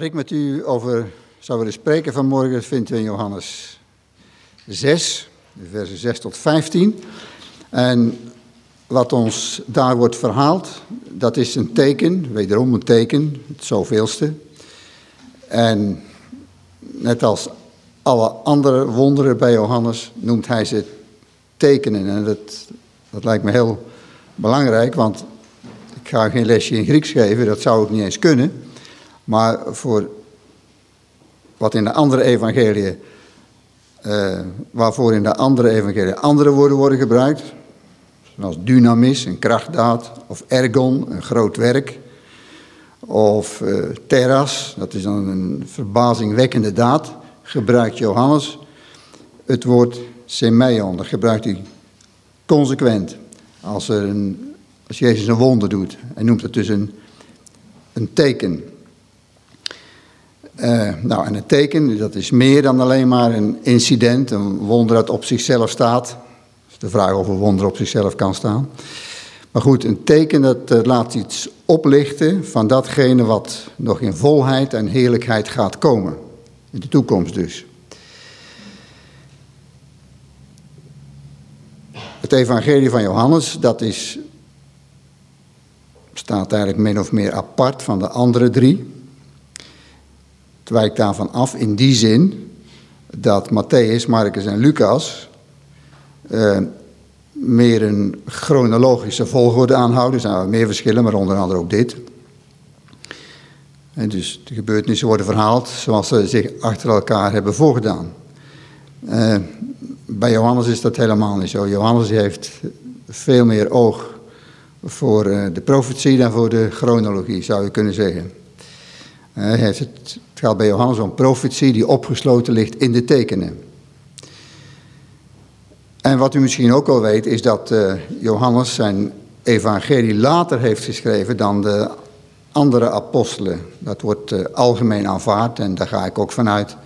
Waar ik met u over zou willen spreken vanmorgen vindt u in Johannes 6, versen 6 tot 15. En wat ons daar wordt verhaald, dat is een teken, wederom een teken, het zoveelste. En net als alle andere wonderen bij Johannes noemt hij ze tekenen. En dat, dat lijkt me heel belangrijk, want ik ga geen lesje in Grieks geven, dat zou ook niet eens kunnen. Maar voor wat in de andere evangelie, uh, waarvoor in de andere evangelie andere woorden worden gebruikt, zoals dynamis, een krachtdaad, of ergon, een groot werk, of uh, terras, dat is dan een verbazingwekkende daad, gebruikt Johannes het woord semeion, dat gebruikt hij consequent. Als, er als Jezus een wonder doet, hij noemt het dus een, een teken. Uh, nou, en een teken, dat is meer dan alleen maar een incident, een wonder dat op zichzelf staat. de vraag of een wonder op zichzelf kan staan. Maar goed, een teken dat uh, laat iets oplichten van datgene wat nog in volheid en heerlijkheid gaat komen. In de toekomst dus. Het evangelie van Johannes, dat is, staat eigenlijk min of meer apart van de andere drie wijkt daarvan af in die zin dat Matthäus, Marcus en Lucas uh, meer een chronologische volgorde aanhouden. Er zijn meer verschillen, maar onder andere ook dit. En dus de gebeurtenissen worden verhaald zoals ze zich achter elkaar hebben voorgedaan. Uh, bij Johannes is dat helemaal niet zo. Johannes heeft veel meer oog voor uh, de profetie dan voor de chronologie, zou je kunnen zeggen. Het gaat bij Johannes om profetie die opgesloten ligt in de tekenen. En wat u misschien ook al weet, is dat uh, Johannes zijn evangelie later heeft geschreven dan de andere apostelen. Dat wordt uh, algemeen aanvaard en daar ga ik ook vanuit.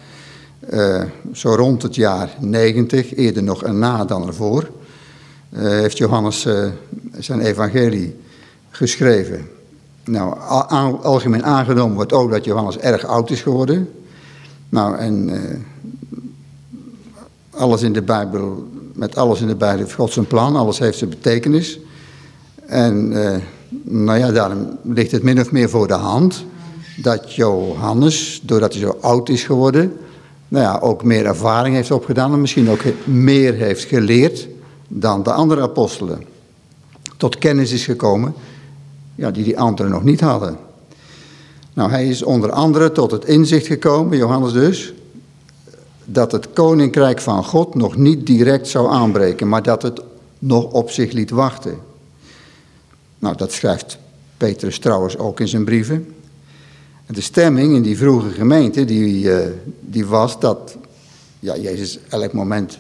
Uh, zo rond het jaar 90, eerder nog erna dan ervoor, heeft Johannes zijn evangelie geschreven. Nou, algemeen aangenomen wordt ook dat Johannes erg oud is geworden. Nou, en uh, alles in de Bijbel, met alles in de Bijbel heeft God zijn plan, alles heeft zijn betekenis. En uh, nou ja, daarom ligt het min of meer voor de hand dat Johannes, doordat hij zo oud is geworden, nou ja, ook meer ervaring heeft opgedaan en misschien ook meer heeft geleerd dan de andere apostelen. Tot kennis is gekomen ja, die die anderen nog niet hadden. Nou, hij is onder andere tot het inzicht gekomen, Johannes dus, dat het koninkrijk van God nog niet direct zou aanbreken, maar dat het nog op zich liet wachten. Nou, dat schrijft Petrus trouwens ook in zijn brieven. En de stemming in die vroege gemeente, die, uh, die was dat ja, Jezus elk moment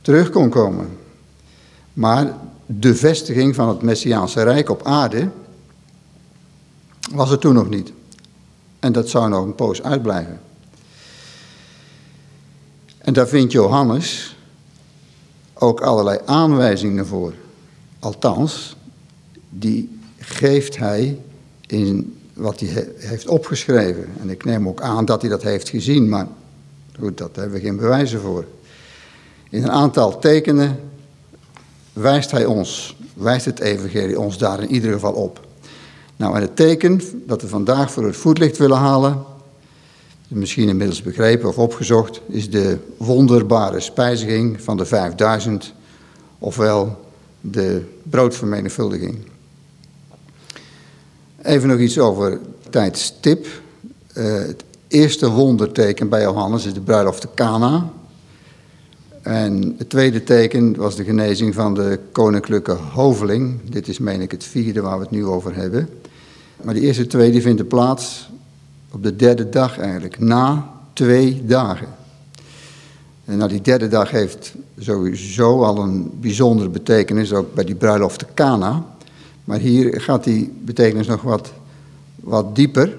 terug kon komen. Maar de vestiging van het Messiaanse Rijk op aarde was er toen nog niet. En dat zou nog een poos uitblijven. En daar vindt Johannes ook allerlei aanwijzingen voor. Althans, die geeft hij in wat hij heeft opgeschreven. En ik neem ook aan dat hij dat heeft gezien, maar goed, dat hebben we geen bewijzen voor. In een aantal tekenen wijst hij ons, wijst het evangelie ons daar in ieder geval op. Nou, en het teken dat we vandaag voor het voetlicht willen halen, misschien inmiddels begrepen of opgezocht, is de wonderbare spijziging van de 5000, ofwel de broodvermenigvuldiging. Even nog iets over tijdstip. Uh, het eerste wonderteken bij Johannes is de bruiloft te Cana. En het tweede teken was de genezing van de koninklijke hoveling. Dit is, meen ik, het vierde waar we het nu over hebben. Maar die eerste twee die vinden plaats op de derde dag eigenlijk, na twee dagen. En nou, die derde dag heeft sowieso al een bijzondere betekenis, ook bij die bruiloft te Cana. Maar hier gaat die betekenis nog wat, wat dieper.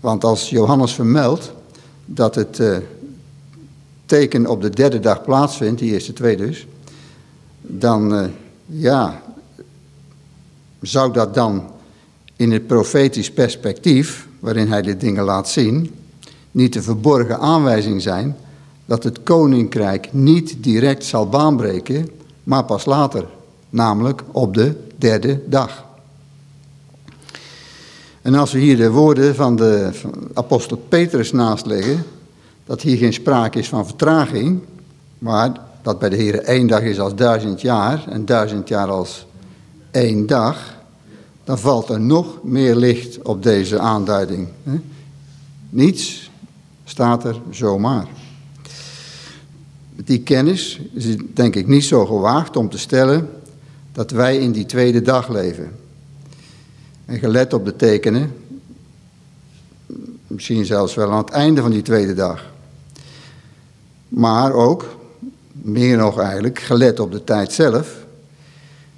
Want als Johannes vermeldt dat het uh, teken op de derde dag plaatsvindt, die eerste twee dus, dan uh, ja, zou dat dan in het profetisch perspectief, waarin hij dit dingen laat zien, niet de verborgen aanwijzing zijn dat het koninkrijk niet direct zal baanbreken, maar pas later, namelijk op de derde dag. En als we hier de woorden van de apostel Petrus naast leggen, dat hier geen sprake is van vertraging, maar dat bij de Heer één dag is als duizend jaar en duizend jaar als één dag, dan valt er nog meer licht op deze aanduiding. Niets staat er zomaar. Met die kennis is het denk ik niet zo gewaagd om te stellen dat wij in die tweede dag leven. En gelet op de tekenen, misschien zelfs wel aan het einde van die tweede dag. Maar ook, meer nog eigenlijk, gelet op de tijd zelf,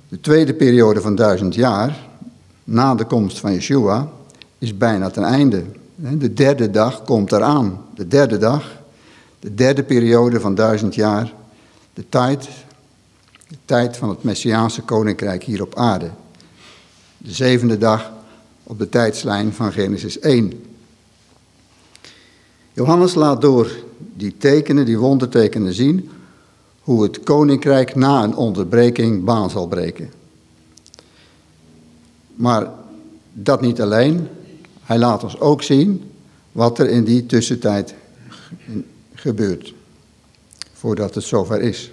de tweede periode van duizend jaar, na de komst van Yeshua, is bijna ten einde. De derde dag komt eraan. De derde dag, de derde periode van duizend jaar, de tijd, de tijd van het Messiaanse koninkrijk hier op aarde. De zevende dag op de tijdslijn van Genesis 1. Johannes laat door die tekenen, die wondertekenen zien, hoe het koninkrijk na een onderbreking baan zal breken. Maar dat niet alleen, hij laat ons ook zien wat er in die tussentijd gebeurt, voordat het zover is.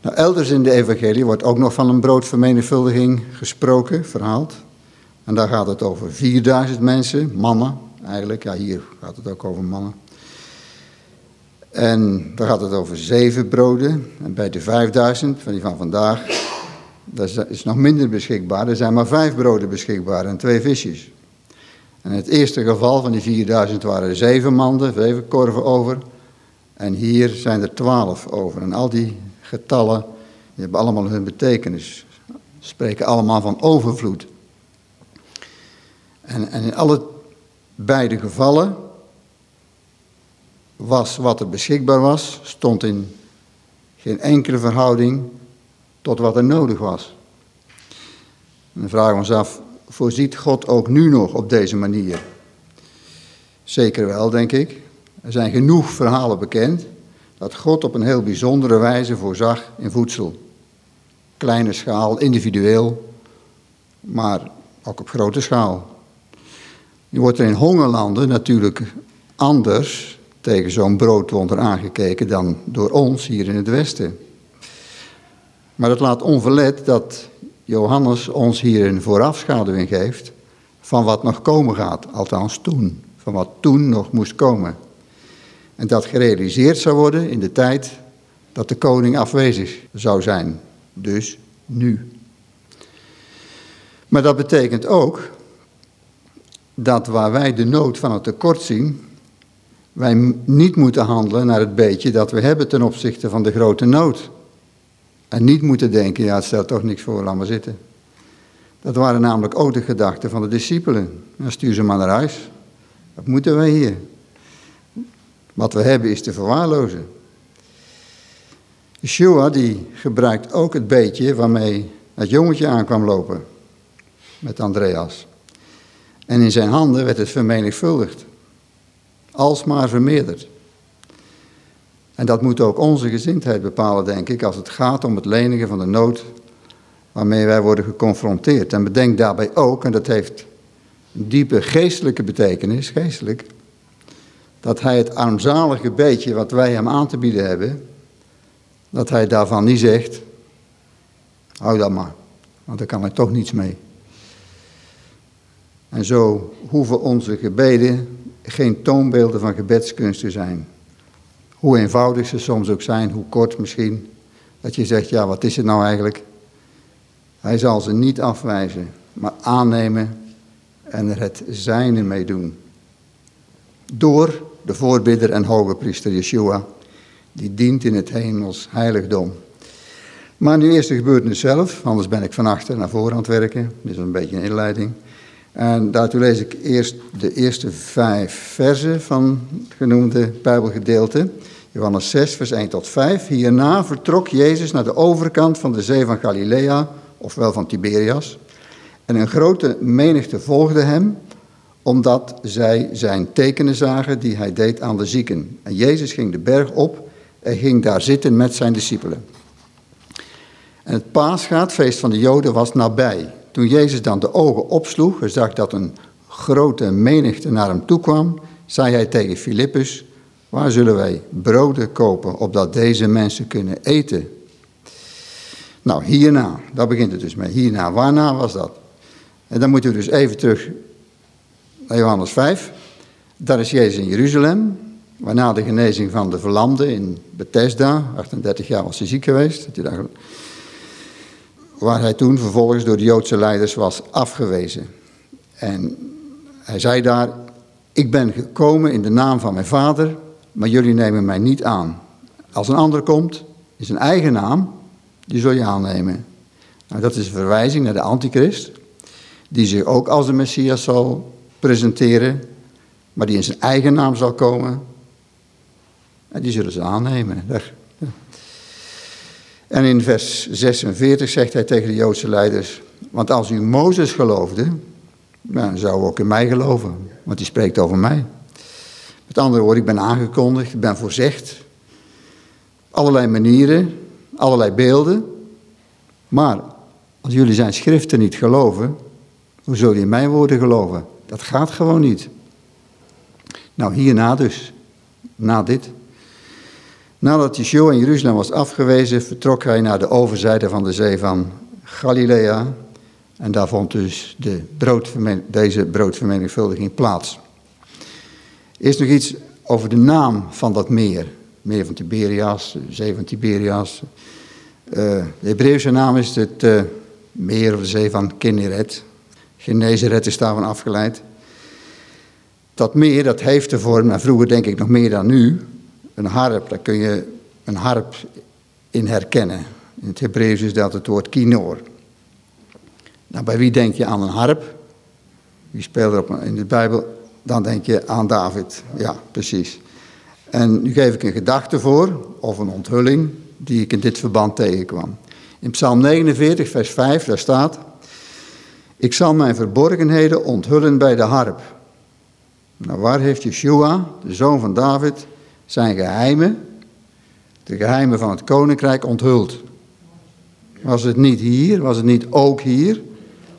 Nou, elders in de evangelie wordt ook nog van een broodvermenigvuldiging gesproken, verhaald. En daar gaat het over 4000 mensen, mannen eigenlijk. Ja, hier gaat het ook over mannen. En daar gaat het over zeven broden. En bij de 5000, van die van vandaag, dat is nog minder beschikbaar. Er zijn maar vijf broden beschikbaar en twee visjes. En in het eerste geval van die 4000 waren er zeven manden, zeven korven over. En hier zijn er twaalf over. En al die getallen die hebben allemaal hun betekenis. Spreken allemaal van overvloed. En, en in alle beide gevallen was wat er beschikbaar was, stond in geen enkele verhouding tot wat er nodig was. En dan vragen we ons af, voorziet God ook nu nog op deze manier? Zeker wel, denk ik. Er zijn genoeg verhalen bekend dat God op een heel bijzondere wijze voorzag in voedsel. Kleine schaal, individueel, maar ook op grote schaal. Nu wordt er in hongerlanden natuurlijk anders tegen zo'n broodwonder aangekeken dan door ons hier in het Westen. Maar het laat onverlet dat Johannes ons hier een voorafschaduwing geeft van wat nog komen gaat, althans toen, van wat toen nog moest komen. En dat gerealiseerd zou worden in de tijd dat de koning afwezig zou zijn, dus nu. Maar dat betekent ook dat waar wij de nood van het tekort zien, wij niet moeten handelen naar het beetje dat we hebben ten opzichte van de grote nood. En niet moeten denken, ja het stelt toch niks voor, laat maar zitten. Dat waren namelijk ook de gedachten van de discipelen. Dan stuur ze maar naar huis. Wat moeten wij hier? Wat we hebben is te verwaarlozen. Yeshua die gebruikt ook het beetje waarmee het jongetje aankwam lopen. Met Andreas. En in zijn handen werd het vermenigvuldigd. Alsmaar vermeerderd. En dat moet ook onze gezindheid bepalen, denk ik, als het gaat om het lenigen van de nood waarmee wij worden geconfronteerd. En bedenk daarbij ook, en dat heeft een diepe geestelijke betekenis, geestelijk, dat hij het armzalige beetje wat wij hem aan te bieden hebben, dat hij daarvan niet zegt, hou dat maar, want daar kan ik toch niets mee. En zo hoeven onze gebeden geen toonbeelden van gebedskunst te zijn. Hoe eenvoudig ze soms ook zijn, hoe kort misschien. Dat je zegt, ja, wat is het nou eigenlijk? Hij zal ze niet afwijzen, maar aannemen en er het zijne mee doen. Door de voorbidder en hoge priester Yeshua, die dient in het hemels heiligdom. Maar nu eerst de gebeurtenis zelf, anders ben ik van achter naar voren aan het werken. Dit is een beetje een inleiding. En daartoe lees ik eerst de eerste vijf versen van het genoemde Bijbelgedeelte. Johannes 6, vers 1 tot 5. Hierna vertrok Jezus naar de overkant van de zee van Galilea, ofwel van Tiberias. En een grote menigte volgde hem, omdat zij zijn tekenen zagen die hij deed aan de zieken. En Jezus ging de berg op en ging daar zitten met zijn discipelen. En het paasgaat, feest van de Joden, was nabij. Toen Jezus dan de ogen opsloeg en zag dat een grote menigte naar hem toe kwam, zei hij tegen Filippus, waar zullen wij broden kopen, opdat deze mensen kunnen eten? Nou, hierna, daar begint het dus mee. Hierna, waarna was dat? En dan moeten we dus even terug naar Johannes 5. Daar is Jezus in Jeruzalem, waarna de genezing van de verlamde in Bethesda, 38 jaar was hij ziek geweest, waar hij toen vervolgens door de Joodse leiders was afgewezen. En hij zei daar, ik ben gekomen in de naam van mijn vader, maar jullie nemen mij niet aan. Als een ander komt, in zijn eigen naam, die zul je aannemen. Nou, dat is een verwijzing naar de antichrist, die zich ook als de Messias zal presenteren, maar die in zijn eigen naam zal komen. En die zullen ze aannemen. En in vers 46 zegt hij tegen de Joodse leiders, want als u Mozes geloofde, dan zou u ook in mij geloven, want die spreekt over mij. Met andere woorden, ik ben aangekondigd, ik ben voorzegd. Allerlei manieren, allerlei beelden. Maar als jullie zijn schriften niet geloven, hoe zullen je mijn woorden geloven? Dat gaat gewoon niet. Nou, hierna dus, na dit. Nadat Yeshua in Jeruzalem was afgewezen, vertrok hij naar de overzijde van de zee van Galilea. En daar vond dus de deze broodvermenigvuldiging plaats. Eerst nog iets over de naam van dat meer. Meer van Tiberias, de zee van Tiberias. Uh, de Hebreeuwse naam is het uh, meer of de zee van Kinneret. Genezeret is daarvan afgeleid. Dat meer, dat heeft de vorm, en vroeger denk ik nog meer dan nu, een harp. Daar kun je een harp in herkennen. In het Hebreeuws is dat het woord kinoor. Nou, bij wie denk je aan een harp? Wie speelt er op in de Bijbel? Dan denk je aan David. Ja, precies. En nu geef ik een gedachte voor, of een onthulling, die ik in dit verband tegenkwam. In Psalm 49, vers 5, daar staat... Ik zal mijn verborgenheden onthullen bij de harp. Nou, waar heeft Yeshua, de zoon van David, zijn geheimen, de geheimen van het koninkrijk onthuld? Was het niet hier? Was het niet ook hier?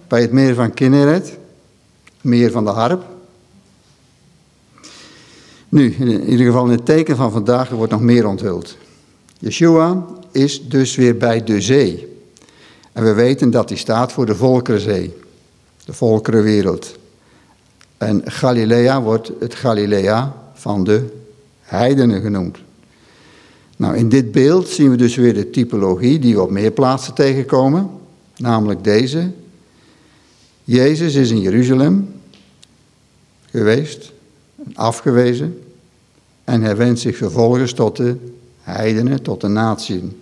Bij het meer van Kinneret? Meer van de harp? Nu, in ieder geval in het teken van vandaag wordt nog meer onthuld. Yeshua is dus weer bij de zee. En we weten dat hij staat voor de Volkerenzee de volkerenwereld. En Galilea wordt het Galilea van de heidenen genoemd. Nou, in dit beeld zien we dus weer de typologie die we op meer plaatsen tegenkomen, namelijk deze. Jezus is in Jeruzalem geweest, afgewezen, en hij wendt zich vervolgens tot de heidenen, tot de natieën.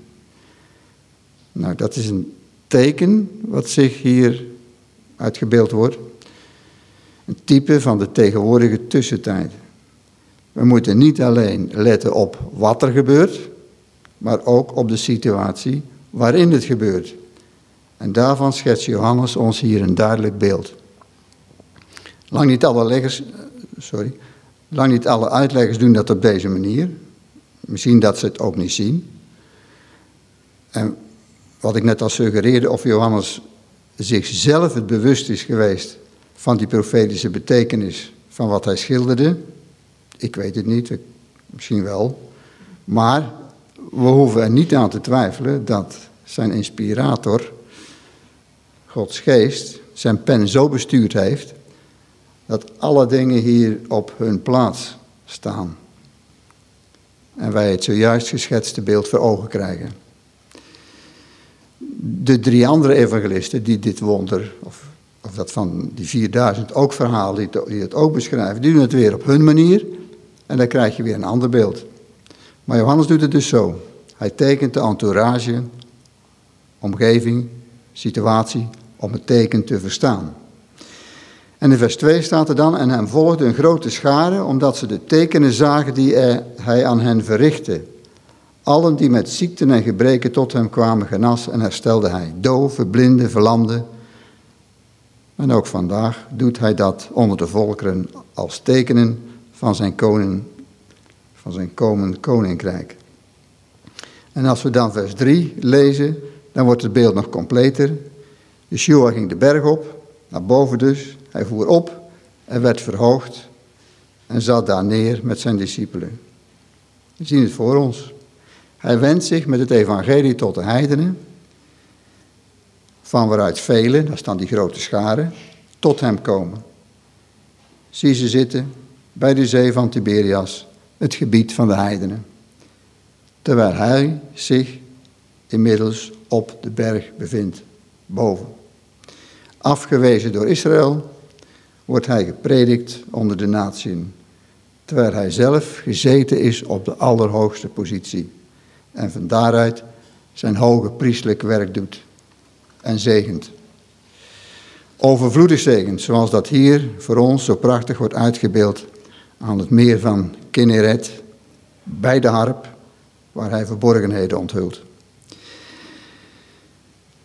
Nou, dat is een teken wat zich hier uitgebeeld wordt. Een type van de tegenwoordige tussentijd. We moeten niet alleen letten op wat er gebeurt, maar ook op de situatie waarin het gebeurt. En daarvan schetst Johannes ons hier een duidelijk beeld. Lang niet alle leggers, sorry, lang niet alle uitleggers doen dat op deze manier. Misschien dat ze het ook niet zien. En wat ik net al suggereerde, of Johannes zichzelf het bewust is geweest van die profetische betekenis van wat hij schilderde. Ik weet het niet, misschien wel. Maar we hoeven er niet aan te twijfelen dat zijn inspirator, Gods geest, zijn pen zo bestuurd heeft dat alle dingen hier op hun plaats staan. En wij het zojuist geschetste beeld voor ogen krijgen de drie andere evangelisten die dit wonder, of, of dat van die 4000 ook verhaal, die, die het ook beschrijven, die doen het weer op hun manier en dan krijg je weer een ander beeld. Maar Johannes doet het dus zo. Hij tekent de entourage, omgeving, situatie, om het teken te verstaan. En in vers 2 staat er dan, en hem volgde een grote schare, omdat ze de tekenen zagen die hij aan hen verrichtte. Allen die met ziekten en gebreken tot hem kwamen, genas en herstelde hij. Doven, blinden, verlamden. En ook vandaag doet hij dat onder de volkeren als tekenen van zijn, koning, van zijn komend koninkrijk. En als we dan vers 3 lezen, dan wordt het beeld nog completer. Yeshua ging de berg op, naar boven dus. Hij voer op en werd verhoogd en zat daar neer met zijn discipelen. We zien het voor ons. Hij wendt zich met het evangelie tot de heidenen, van waaruit velen, daar staan die grote scharen, tot hem komen. Zie ze zitten bij de zee van Tiberias, het gebied van de heidenen, terwijl hij zich inmiddels op de berg bevindt, boven. Afgewezen door Israël wordt hij gepredikt onder de natieën, terwijl hij zelf gezeten is op de allerhoogste positie en van daaruit zijn hoge priestelijk werk doet en zegent. Overvloedig zegent, zoals dat hier voor ons zo prachtig wordt uitgebeeld aan het meer van Kinneret, bij de harp, waar hij verborgenheden onthult.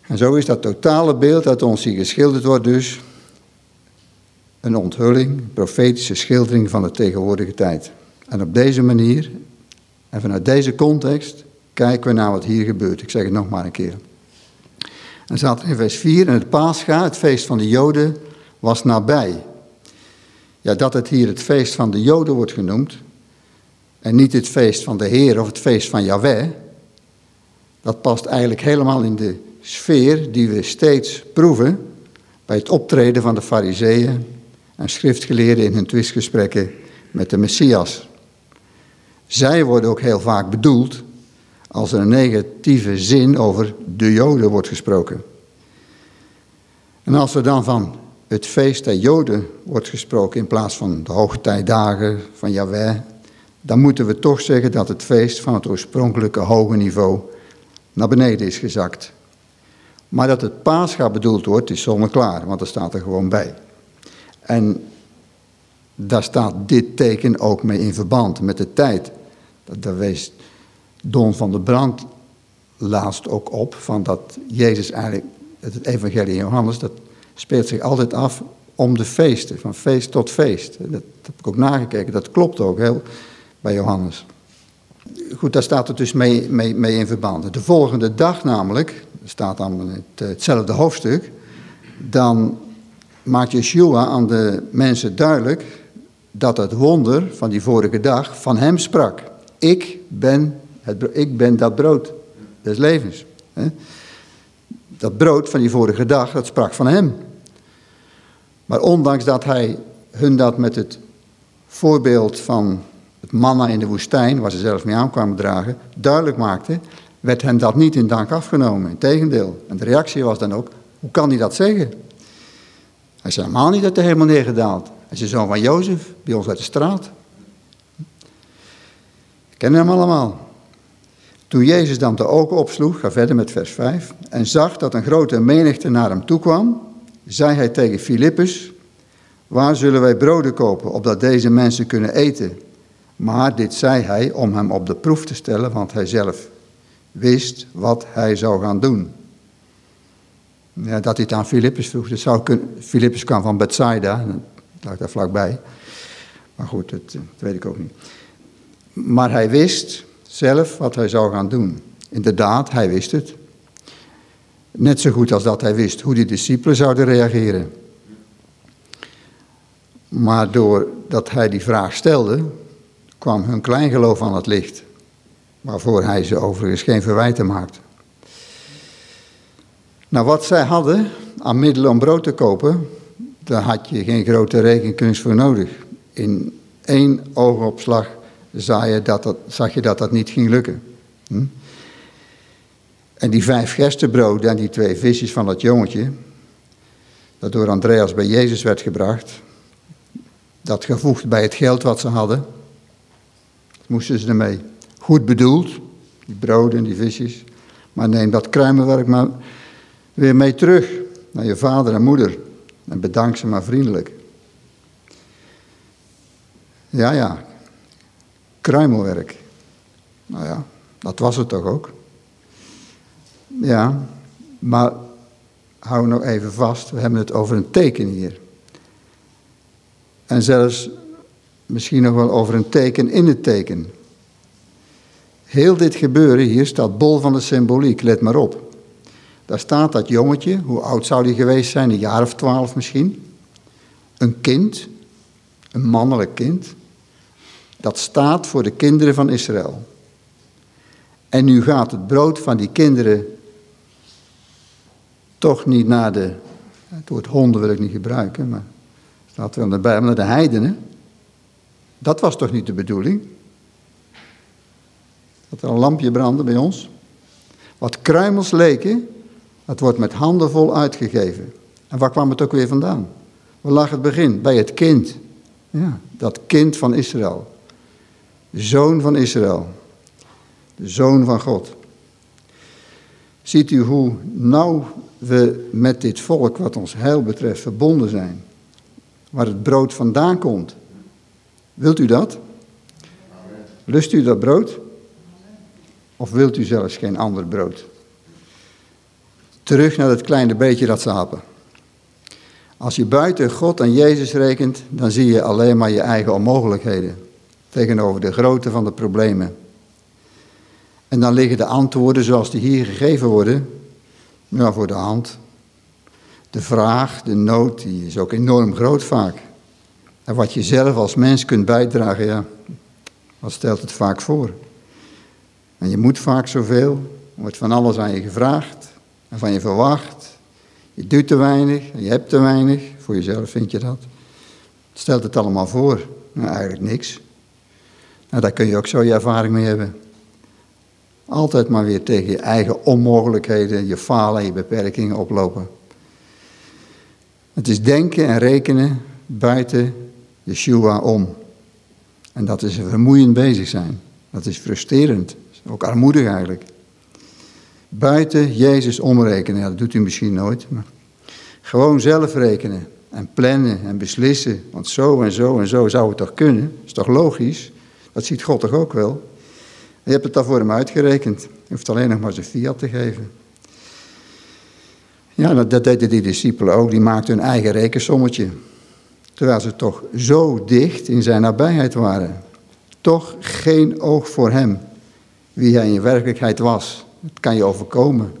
En zo is dat totale beeld dat ons hier geschilderd wordt dus een onthulling, een profetische schildering van de tegenwoordige tijd. En op deze manier en vanuit deze context kijken we naar wat hier gebeurt. Ik zeg het nog maar een keer. En staat in vers 4, en het Pascha, het feest van de Joden, was nabij. Ja, dat het hier het feest van de Joden wordt genoemd, en niet het feest van de Heer of het feest van Yahweh, dat past eigenlijk helemaal in de sfeer die we steeds proeven bij het optreden van de fariseeën en schriftgeleerden in hun twistgesprekken met de Messias. Zij worden ook heel vaak bedoeld als er een negatieve zin over de Joden wordt gesproken. En als er dan van het feest der Joden wordt gesproken in plaats van de hoogtijdagen van Yahweh, dan moeten we toch zeggen dat het feest van het oorspronkelijke hoge niveau naar beneden is gezakt. Maar dat het Pascha bedoeld wordt, is zonneklaar, want dat staat er gewoon bij. En daar staat dit teken ook mee in verband met de tijd. Daar wees Don van der Brand laatst ook op, van dat Jezus eigenlijk, het evangelie in Johannes, dat speelt zich altijd af om de feesten, van feest tot feest. Dat, heb ik ook nagekeken, dat klopt ook heel bij Johannes. Goed, daar staat het dus mee, mee, mee in verband. De volgende dag namelijk, staat dan het, hetzelfde hoofdstuk, dan maakt Yeshua aan de mensen duidelijk dat het wonder van die vorige dag van hem sprak. Ik ben, het, ik ben dat brood des levens. Dat brood van die vorige dag, dat sprak van hem. Maar ondanks dat hij hun dat met het voorbeeld van het manna in de woestijn, waar ze zelf mee aan kwamen dragen, duidelijk maakte, werd hen dat niet in dank afgenomen. Integendeel. En de reactie was dan ook, hoe kan hij dat zeggen? Hij is helemaal niet uit de hemel neergedaald. Hij is de zoon van Jozef, bij ons uit de straat. We kennen hem allemaal. Toen Jezus dan de ogen opsloeg, ga verder met vers 5, en zag dat een grote menigte naar hem toe kwam, zei hij tegen Filippus, waar zullen wij broden kopen, opdat deze mensen kunnen eten? Maar dit zei hij om hem op de proef te stellen, want hij zelf wist wat hij zou gaan doen. Ja, dat hij het aan Filippus vroeg. Dat zou. Filippus kwam van Bethsaida, dat lag daar vlakbij. Maar goed, dat, dat weet ik ook niet. Maar hij wist zelf wat hij zou gaan doen. Inderdaad, hij wist het. Net zo goed als dat hij wist hoe die discipelen zouden reageren. Maar doordat hij die vraag stelde, kwam hun kleingeloof aan het licht. Waarvoor hij ze overigens geen verwijten maakte. Nou, wat zij hadden aan middelen om brood te kopen, daar had je geen grote rekenkunst voor nodig. In één oogopslag zag je dat dat, zag je dat, dat niet ging lukken. Hm? En die vijf gerstebroden en die twee visjes van dat jongetje, dat door Andreas bij Jezus werd gebracht, dat gevoegd bij het geld wat ze hadden, moesten ze ermee. Goed bedoeld, die broden en die visjes, maar neem dat kruimenwerk maar weer mee terug naar je vader en moeder en bedank ze maar vriendelijk. Ja, ja, kruimelwerk. Nou ja, dat was het toch ook. Ja, maar hou nou even vast, we hebben het over een teken hier. En zelfs misschien nog wel over een teken in het teken. Heel dit gebeuren hier staat bol van de symboliek, let maar op. Daar staat dat jongetje, hoe oud zou die geweest zijn, een jaar of twaalf misschien. Een kind, een mannelijk kind. Dat staat voor de kinderen van Israël. En nu gaat het brood van die kinderen toch niet naar de, het woord honden wil ik niet gebruiken, maar staat wel erbij, maar naar de heidenen. Dat was toch niet de bedoeling? Dat er een lampje brandde bij ons. Wat kruimels leken, dat wordt met handen vol uitgegeven. En waar kwam het ook weer vandaan? Waar lag het begin? Bij het kind. Ja, dat kind van Israël. De zoon van Israël. De zoon van God. Ziet u hoe nauw we met dit volk, wat ons heil betreft, verbonden zijn? Waar het brood vandaan komt. Wilt u dat? Lust u dat brood? Of wilt u zelfs geen ander brood? Terug naar het kleine beetje dat slapen. Als je buiten God en Jezus rekent, dan zie je alleen maar je eigen onmogelijkheden tegenover de grootte van de problemen. En dan liggen de antwoorden zoals die hier gegeven worden, ja, voor de hand. De vraag, de nood, die is ook enorm groot vaak. En wat je zelf als mens kunt bijdragen, ja, wat stelt het vaak voor? En je moet vaak zoveel, er wordt van alles aan je gevraagd en van je verwacht. Je doet te weinig en je hebt te weinig, voor jezelf vind je dat. Stelt het allemaal voor? Nou, eigenlijk niks. Nou, daar kun je ook zo je ervaring mee hebben. Altijd maar weer tegen je eigen onmogelijkheden, je falen, je beperkingen oplopen. Het is denken en rekenen buiten Yeshua om. En dat is vermoeiend bezig zijn. Dat is frustrerend. Ook armoedig eigenlijk. Buiten Jezus omrekenen, dat doet u misschien nooit. Maar gewoon zelf rekenen en plannen en beslissen. Want zo en zo en zo zou het toch kunnen? Dat is toch logisch? Dat ziet God toch ook wel? Je hebt het daar voor hem uitgerekend. Je hoeft alleen nog maar zijn fiat te geven. Ja, dat deden die discipelen ook. Die maakten hun eigen rekensommetje. Terwijl ze toch zo dicht in zijn nabijheid waren. Toch geen oog voor hem. Wie hij in werkelijkheid was. Het kan je overkomen.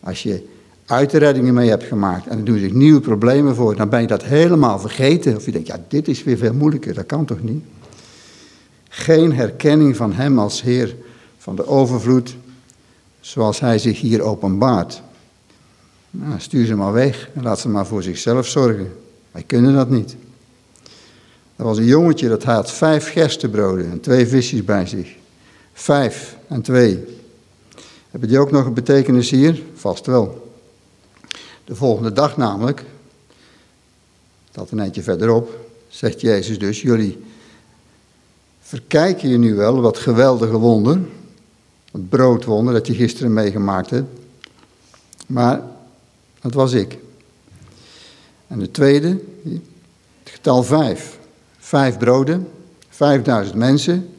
Als je uitreddingen mee hebt gemaakt en er doen zich nieuwe problemen voor, dan ben je dat helemaal vergeten. Of je denkt, ja, dit is weer veel moeilijker, dat kan toch niet? Geen herkenning van Hem als Heer van de overvloed, zoals Hij zich hier openbaart. Nou, stuur ze maar weg en laat ze maar voor zichzelf zorgen. Wij kunnen dat niet. Er was een jongetje dat had vijf gerstebroden en twee visjes bij zich. Vijf en twee. Hebben die ook nog een betekenis hier? Vast wel. De volgende dag namelijk, dat een eindje verderop, zegt Jezus dus, jullie verkijken je nu wel wat geweldige wonder, het broodwonder dat je gisteren meegemaakt hebt, maar dat was ik. En de tweede, het getal vijf. Vijf broden, vijfduizend mensen.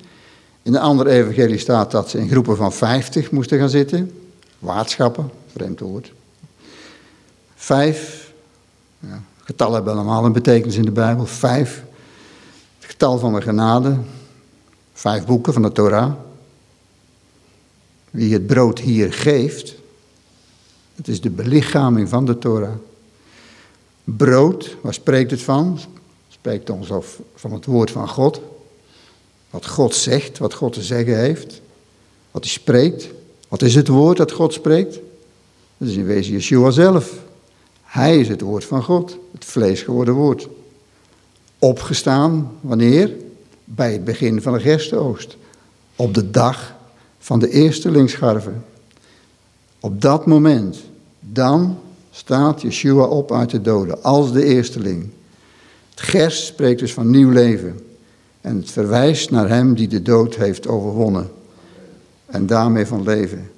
In de andere evangelie staat dat ze in groepen van vijftig moesten gaan zitten. Waardschappen, vreemd woord. Vijf, ja, getallen hebben allemaal een betekenis in de Bijbel. Vijf, het getal van de genade. Vijf boeken van de Torah. Wie het brood hier geeft, het is de belichaming van de Torah. Brood, waar spreekt het van? Spreekt ons van het woord van God. Wat God zegt, wat God te zeggen heeft. Wat hij spreekt. Wat is het woord dat God spreekt? Dat is in wezen Yeshua zelf. Hij is het woord van God, het vlees geworden woord. Opgestaan, wanneer? Bij het begin van de gerstenoogst. Op de dag van de eerste linksgarven. Op dat moment, dan staat Yeshua op uit de doden, als de eersteling. Het gerst spreekt dus van nieuw leven. En het verwijst naar hem die de dood heeft overwonnen. En daarmee van leven.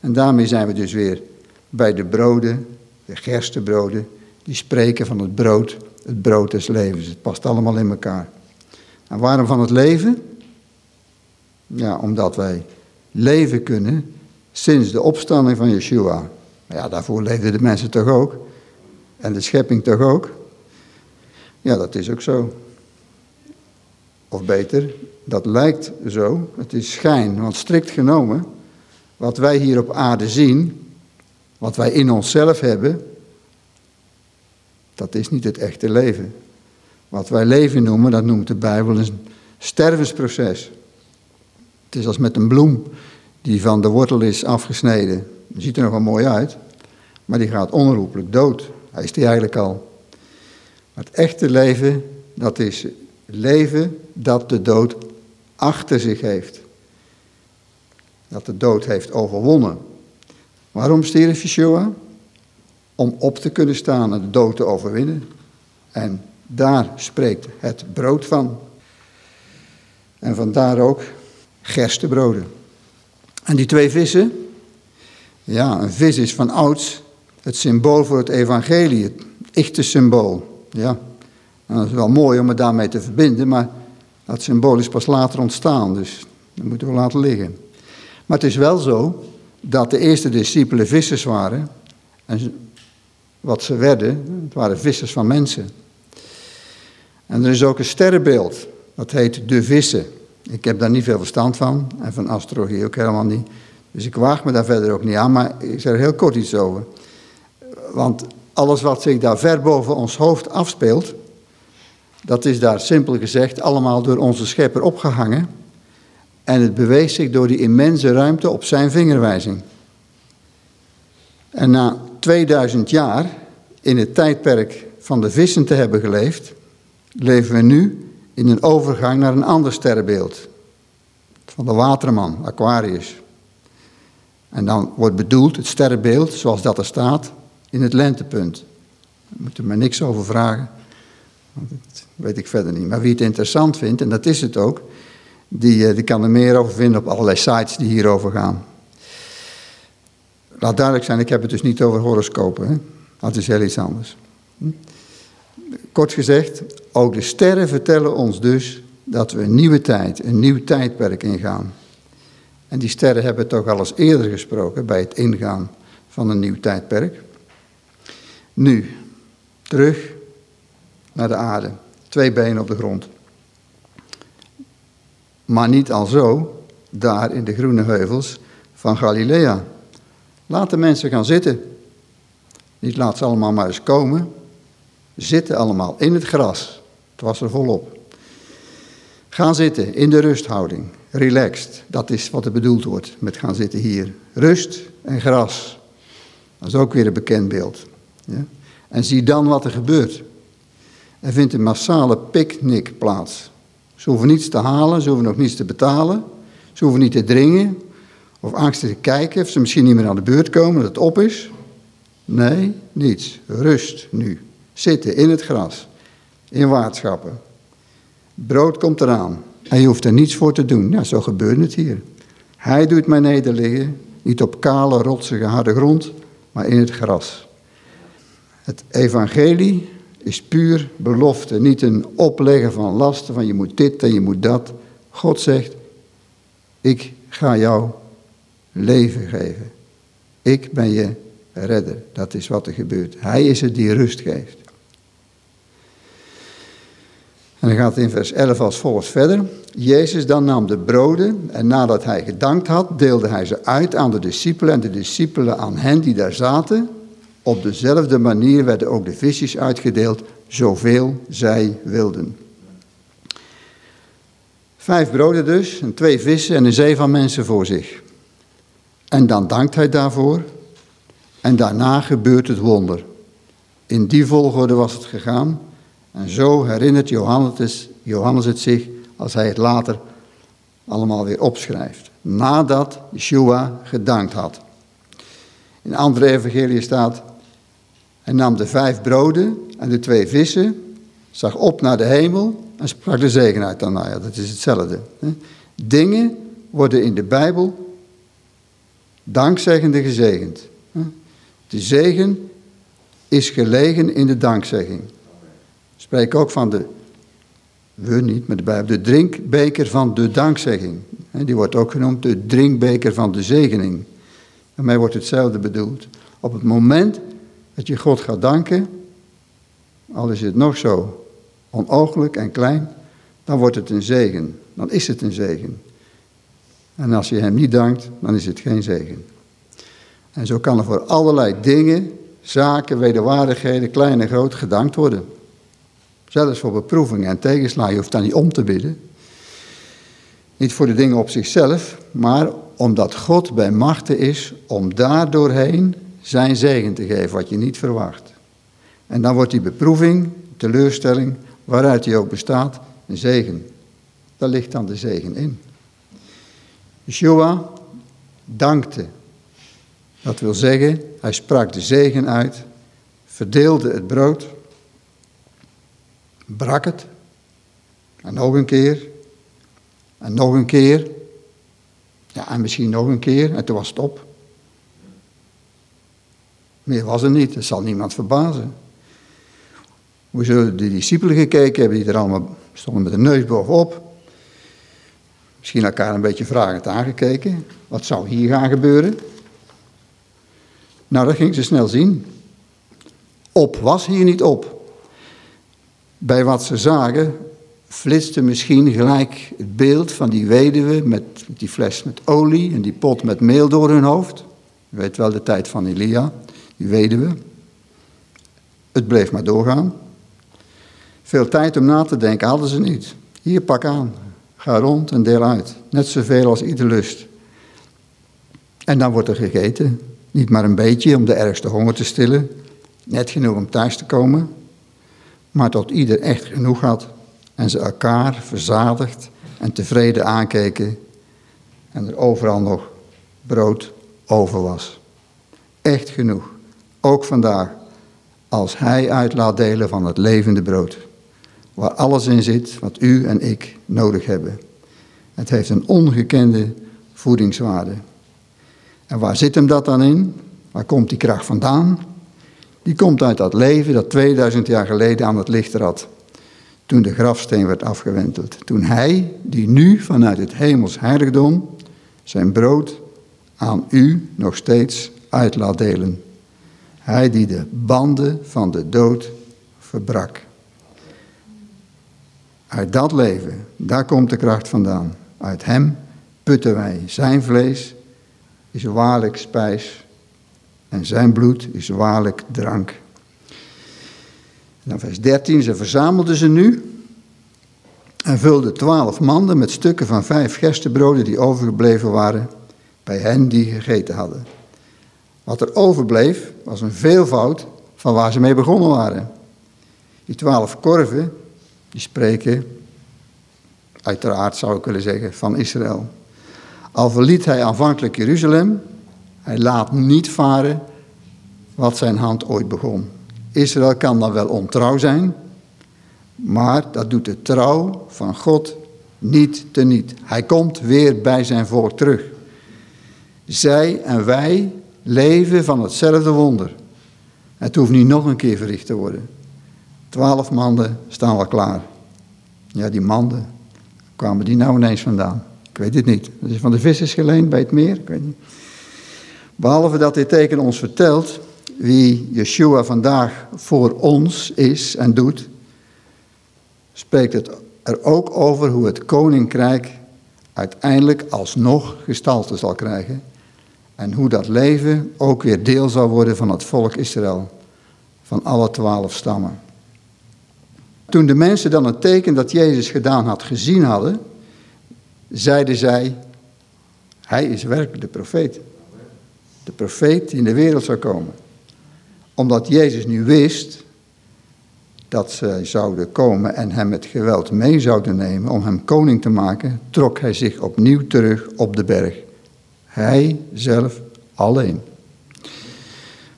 En daarmee zijn we dus weer bij de broden, de gerstebroden, die spreken van het brood, het brood des levens. Het past allemaal in elkaar. En waarom van het leven? Ja, omdat wij leven kunnen sinds de opstanding van Yeshua. Maar ja, daarvoor leefden de mensen toch ook. En de schepping toch ook. Ja, dat is ook zo. Of beter, dat lijkt zo. Het is schijn, want strikt genomen, wat wij hier op aarde zien, wat wij in onszelf hebben, dat is niet het echte leven. Wat wij leven noemen, dat noemt de Bijbel een stervensproces. Het is als met een bloem die van de wortel is afgesneden. Die ziet er nog wel mooi uit, maar die gaat onherroepelijk dood. Hij is die eigenlijk al. Het echte leven, dat is leven dat de dood achter zich heeft. Dat de dood heeft overwonnen. Waarom stierf Yeshua? Om op te kunnen staan en de dood te overwinnen. En daar spreekt het brood van. En vandaar ook gerstebroden. En die twee vissen, ja, een vis is van ouds het symbool voor het evangelie, het echte symbool. Ja, en dat is wel mooi om het daarmee te verbinden, maar dat symbool is pas later ontstaan, dus dat moeten we laten liggen. Maar het is wel zo dat de eerste discipelen vissers waren. En wat ze werden, het waren vissers van mensen. En er is ook een sterrenbeeld, dat heet de vissen. Ik heb daar niet veel verstand van, en van astrologie ook helemaal niet. Dus ik waag me daar verder ook niet aan, maar ik zeg er heel kort iets over. Want alles wat zich daar ver boven ons hoofd afspeelt, dat is daar simpel gezegd allemaal door onze schepper opgehangen. En het beweegt zich door die immense ruimte op zijn vingerwijzing. En na 2000 jaar in het tijdperk van de vissen te hebben geleefd, leven we nu in een overgang naar een ander sterrenbeeld. Van de waterman, Aquarius. En dan wordt bedoeld het sterrenbeeld, zoals dat er staat, in het lentepunt. Daar moet er maar niks over vragen. Dat weet ik verder niet. Maar wie het interessant vindt, en dat is het ook, die, eh, die kan er meer over vinden op allerlei sites die hierover gaan. Laat duidelijk zijn, ik heb het dus niet over horoscopen. Hè? Dat is heel iets anders. Hm? Kort gezegd, ook de sterren vertellen ons dus dat we een nieuwe tijd, een nieuw tijdperk ingaan. En die sterren hebben toch al eens eerder gesproken bij het ingaan van een nieuw tijdperk. Nu, terug naar de aarde. Twee benen op de grond. Maar niet al zo, daar in de groene heuvels van Galilea. Laat de mensen gaan zitten. Niet laat ze allemaal maar eens komen. Zitten allemaal in het gras. Het was er volop. Gaan zitten in de rusthouding. Relaxed. Dat is wat er bedoeld wordt met gaan zitten hier. Rust en gras. Dat is ook weer een bekend beeld. Ja? En zie dan wat er gebeurt. Er vindt een massale picknick plaats. Ze hoeven niets te halen, ze hoeven nog niets te betalen. Ze hoeven niet te dringen of angstig te kijken of ze misschien niet meer aan de beurt komen, dat het op is. Nee, niets. Rust nu. Zitten in het gras, in waardschappen. Brood komt eraan je hoeft er niets voor te doen. Nou, zo gebeurt het hier. Hij doet mij nederliggen, niet op kale, rotsige, harde grond, maar in het gras. Het evangelie is puur belofte, niet een opleggen van lasten, van je moet dit en je moet dat. God zegt, ik ga jou leven geven. Ik ben je redder. Dat is wat er gebeurt. Hij is het die rust geeft. En dan gaat in vers 11 als volgt verder. Jezus dan nam de broden en nadat hij gedankt had, deelde hij ze uit aan de discipelen en de discipelen aan hen die daar zaten. Op dezelfde manier werden ook de visjes uitgedeeld, zoveel zij wilden. Vijf broden dus, en twee vissen en een zee van mensen voor zich. En dan dankt hij daarvoor. En daarna gebeurt het wonder. In die volgorde was het gegaan. En zo herinnert Johannes, het zich als hij het later allemaal weer opschrijft. Nadat Yeshua gedankt had. In andere evangelie staat, hij nam de vijf broden en de twee vissen, zag op naar de hemel en sprak de zegen uit. Dan, nou ja, dat is hetzelfde. Dingen worden in de Bijbel dankzeggende gezegend. De zegen is gelegen in de dankzegging. Spreek ook van de, we niet met de Bijbel, de drinkbeker van de dankzegging. Die wordt ook genoemd de drinkbeker van de zegening. mij wordt hetzelfde bedoeld. Op het moment dat je God gaat danken, al is het nog zo onooglijk en klein, dan wordt het een zegen. Dan is het een zegen. En als je hem niet dankt, dan is het geen zegen. En zo kan er voor allerlei dingen, zaken, wederwaardigheden, klein en groot, gedankt worden. Zelfs voor beproevingen en tegenslagen, je hoeft dan niet om te bidden. Niet voor de dingen op zichzelf, maar omdat God bij machten is om daar doorheen zijn zegen te geven, wat je niet verwacht. En dan wordt die beproeving, teleurstelling, waaruit die ook bestaat, een zegen. Daar ligt dan de zegen in. Yeshua dankte. Dat wil zeggen, hij sprak de zegen uit, verdeelde het brood, brak het, en nog een keer, en nog een keer, ja, en misschien nog een keer, en toen was het op. Meer was er niet, dat zal niemand verbazen. Hoe zullen de discipelen gekeken hebben, die er allemaal stonden met de neus bovenop. Misschien elkaar een beetje vragend aangekeken. Wat zou hier gaan gebeuren? Nou, dat ging ze snel zien. Op was hier niet op. Bij wat ze zagen flitste misschien gelijk het beeld van die weduwe met die fles met olie en die pot met meel door hun hoofd. Weet wel de tijd van Elia, die weduwe. Het bleef maar doorgaan. Veel tijd om na te denken hadden ze niet. Hier, pak aan. Ga rond en deel uit. Net zoveel als ieder lust. En dan wordt er gegeten. Niet maar een beetje om de ergste honger te stillen. Net genoeg om thuis te komen. Maar tot ieder echt genoeg had. En ze elkaar verzadigd en tevreden aankeken. En er overal nog brood over was. Echt genoeg. Ook vandaag. Als hij uit laat delen van het levende brood waar alles in zit wat u en ik nodig hebben. Het heeft een ongekende voedingswaarde. En waar zit hem dat dan in? Waar komt die kracht vandaan? Die komt uit dat leven dat 2000 jaar geleden aan het licht trad. Toen de grafsteen werd afgewenteld. Toen hij, die nu vanuit het hemels heiligdom zijn brood aan u nog steeds uit laat delen. Hij die de banden van de dood verbrak. Uit dat leven, daar komt de kracht vandaan. Uit hem putten wij. Zijn vlees is waarlijk spijs en zijn bloed is waarlijk drank. dan vers 13, ze verzamelden ze nu en vulden twaalf manden met stukken van vijf gerstebroden die overgebleven waren bij hen die gegeten hadden. Wat er overbleef was een veelvoud van waar ze mee begonnen waren. Die twaalf korven die spreken, uiteraard zou ik willen zeggen, van Israël. Al verliet hij aanvankelijk Jeruzalem, hij laat niet varen wat zijn hand ooit begon. Israël kan dan wel ontrouw zijn, maar dat doet de trouw van God niet teniet. Hij komt weer bij zijn volk terug. Zij en wij leven van hetzelfde wonder. Het hoeft niet nog een keer verricht te worden. Twaalf manden staan al klaar. Ja, die manden, kwamen die nou ineens vandaan? Ik weet het niet. Dat is van de vissers geleend bij het meer? Ik weet niet. Behalve dat dit teken ons vertelt wie Yeshua vandaag voor ons is en doet, spreekt het er ook over hoe het koninkrijk uiteindelijk alsnog gestalte zal krijgen en hoe dat leven ook weer deel zal worden van het volk Israël, van alle twaalf stammen. Toen de mensen dan het teken dat Jezus gedaan had gezien hadden, zeiden zij, hij is werkelijk de profeet. De profeet die in de wereld zou komen. Omdat Jezus nu wist dat zij zouden komen en hem met geweld mee zouden nemen om hem koning te maken, trok hij zich opnieuw terug op de berg. Hij zelf alleen.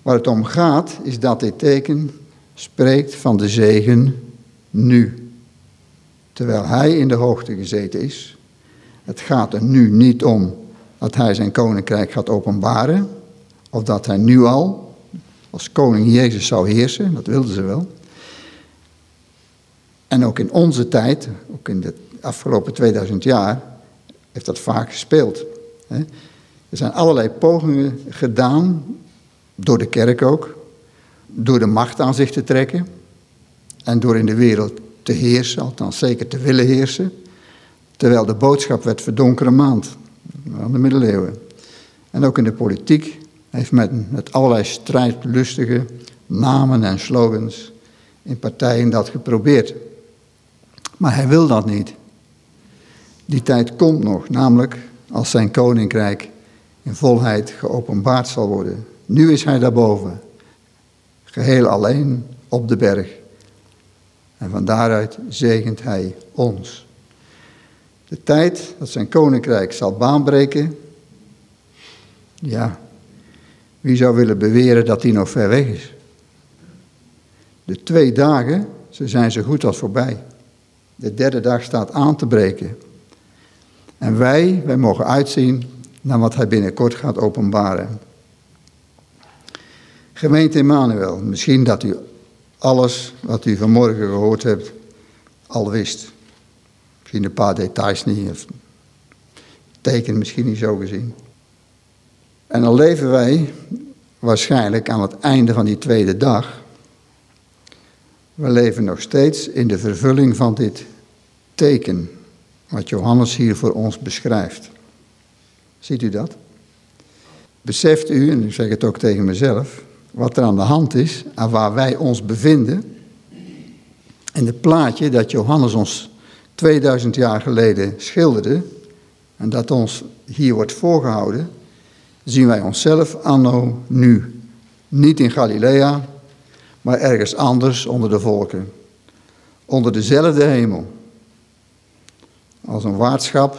Waar het om gaat is dat dit teken spreekt van de zegen nu. Terwijl hij in de hoogte gezeten is. Het gaat er nu niet om dat hij zijn koninkrijk gaat openbaren. Of dat hij nu al als koning Jezus zou heersen. Dat wilden ze wel. En ook in onze tijd, ook in de afgelopen 2000 jaar, heeft dat vaak gespeeld. Er zijn allerlei pogingen gedaan door de kerk ook, door de macht aan zich te trekken en door in de wereld te heersen, althans zeker te willen heersen, terwijl de boodschap werd verdonkere maand aan de middeleeuwen. En ook in de politiek heeft men met allerlei strijdlustige namen en slogans in partijen dat geprobeerd. Maar hij wil dat niet. Die tijd komt nog, namelijk als zijn koninkrijk in volheid geopenbaard zal worden. Nu is hij daarboven, geheel alleen op de berg. En van daaruit zegent hij ons. De tijd dat zijn koninkrijk zal baanbreken, ja, wie zou willen beweren dat die nog ver weg is? De twee dagen, ze zijn zo goed als voorbij. De derde dag staat aan te breken. En wij, wij mogen uitzien naar wat hij binnenkort gaat openbaren. Gemeente Emmanuel, misschien dat u alles wat u vanmorgen gehoord hebt al wist. Misschien een paar details niet, of teken misschien niet zo gezien. En dan leven wij waarschijnlijk aan het einde van die tweede dag. We leven nog steeds in de vervulling van dit teken, wat Johannes hier voor ons beschrijft. Ziet u dat? Beseft u, en ik zeg het ook tegen mezelf, wat er aan de hand is en waar wij ons bevinden. In het plaatje dat Johannes ons 2000 jaar geleden schilderde en dat ons hier wordt voorgehouden, zien wij onszelf anno nu. Niet in Galilea, maar ergens anders onder de volken. Onder dezelfde hemel. Als een waardschap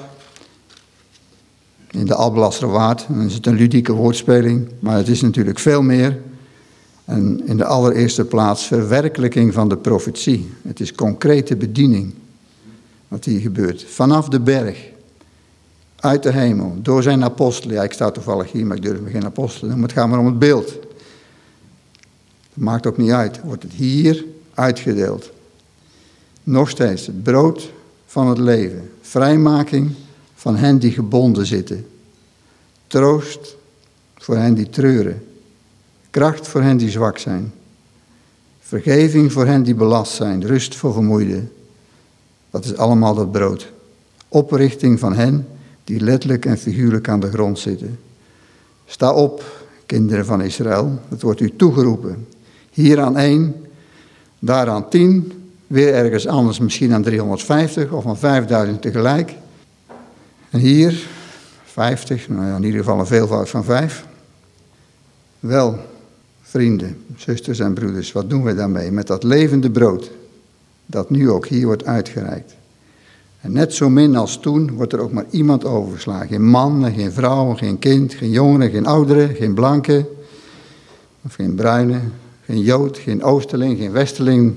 in de waard. Dan is het een ludieke woordspeling, maar het is natuurlijk veel meer. En in de allereerste plaats verwerkelijking van de profetie. Het is concrete bediening wat hier gebeurt. Vanaf de berg uit de hemel, door zijn apostelen. Ja, ik sta toevallig hier, maar ik durf me geen apostelen noemen. Het gaat maar om het beeld. Het maakt ook niet uit. Wordt het hier uitgedeeld. Nog steeds het brood van het leven. Vrijmaking van hen die gebonden zitten. Troost voor hen die treuren. Kracht voor hen die zwak zijn. Vergeving voor hen die belast zijn. Rust voor vermoeiden. Dat is allemaal dat brood. Oprichting van hen die letterlijk en figuurlijk aan de grond zitten. Sta op, kinderen van Israël, het wordt u toegeroepen. Hier aan één, daar aan tien, weer ergens anders misschien aan 350 of aan 5000 tegelijk. En hier 50, nou ja, in ieder geval een veelvoud van vijf. Wel, vrienden, zusters en broeders, wat doen we daarmee met dat levende brood dat nu ook hier wordt uitgereikt? En net zo min als toen wordt er ook maar iemand overgeslagen. Geen man, geen vrouw, geen kind, geen jongere, geen oudere, geen blanke, of geen bruine, geen jood, geen oosterling, geen westerling.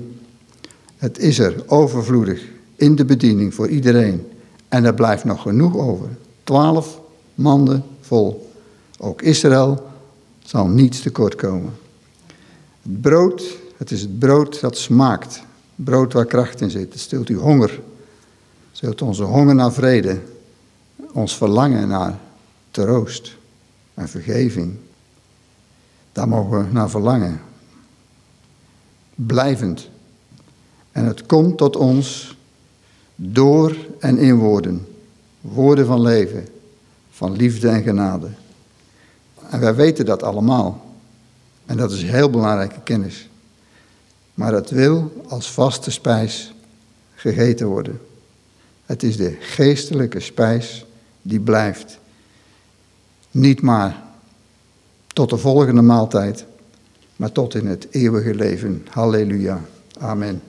Het is er overvloedig in de bediening voor iedereen. En er blijft nog genoeg over. Twaalf manden vol. Ook Israël zal niets tekort komen. Het brood, het is het brood dat smaakt. Brood waar kracht in zit. Stilt uw honger. Zult onze honger naar vrede, ons verlangen naar troost en vergeving. Daar mogen we naar verlangen. Blijvend. En het komt tot ons door en in woorden. Woorden van leven, van liefde en genade. En wij weten dat allemaal. En dat is heel belangrijke kennis. Maar het wil als vaste spijs gegeten worden. Het is de geestelijke spijs die blijft. Niet maar tot de volgende maaltijd, maar tot in het eeuwige leven. Halleluja. Amen.